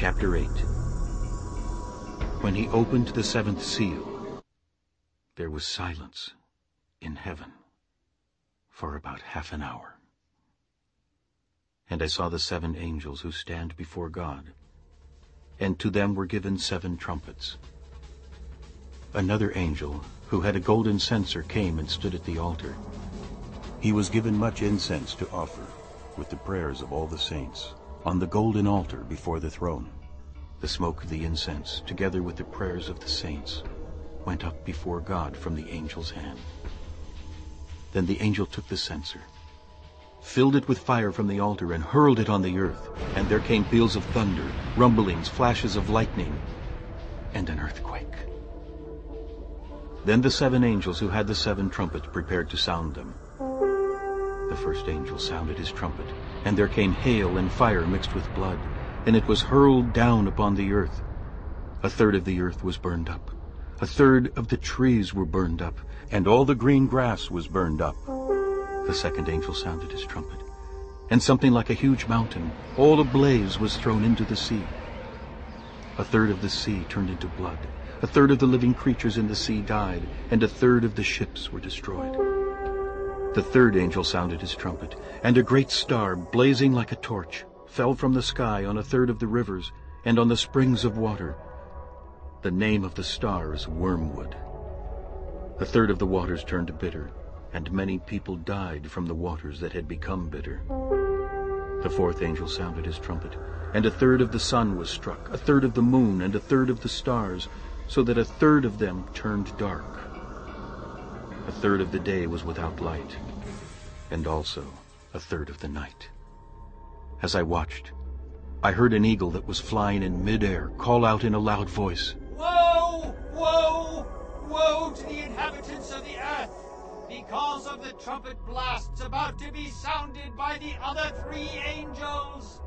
Chapter 8 When he opened the seventh seal, there was silence in heaven for about half an hour. And I saw the seven angels who stand before God, and to them were given seven trumpets. Another angel, who had a golden censer, came and stood at the altar. He was given much incense to offer, with the prayers of all the saints, on the golden altar before the throne. The smoke of the incense, together with the prayers of the saints, went up before God from the angel's hand. Then the angel took the censer, filled it with fire from the altar, and hurled it on the earth. And there came peals of thunder, rumblings, flashes of lightning, and an earthquake. Then the seven angels who had the seven trumpets prepared to sound them. The first angel sounded his trumpet, and there came hail and fire mixed with blood, and it was hurled down upon the earth. A third of the earth was burned up. A third of the trees were burned up, and all the green grass was burned up. The second angel sounded his trumpet, and something like a huge mountain, all ablaze, was thrown into the sea. A third of the sea turned into blood. A third of the living creatures in the sea died, and a third of the ships were destroyed. The third angel sounded his trumpet, and a great star, blazing like a torch, fell from the sky on a third of the rivers and on the springs of water. The name of the star is Wormwood. A third of the waters turned bitter, and many people died from the waters that had become bitter. The fourth angel sounded his trumpet, and a third of the sun was struck, a third of the moon, and a third of the stars, so that a third of them turned dark. A third of the day was without light, and also a third of the night. As I watched, I heard an eagle that was flying in midair call out in a loud voice, Woe! Woe! Woe to the inhabitants of the earth, because of the trumpet blasts about to be sounded by the other three angels!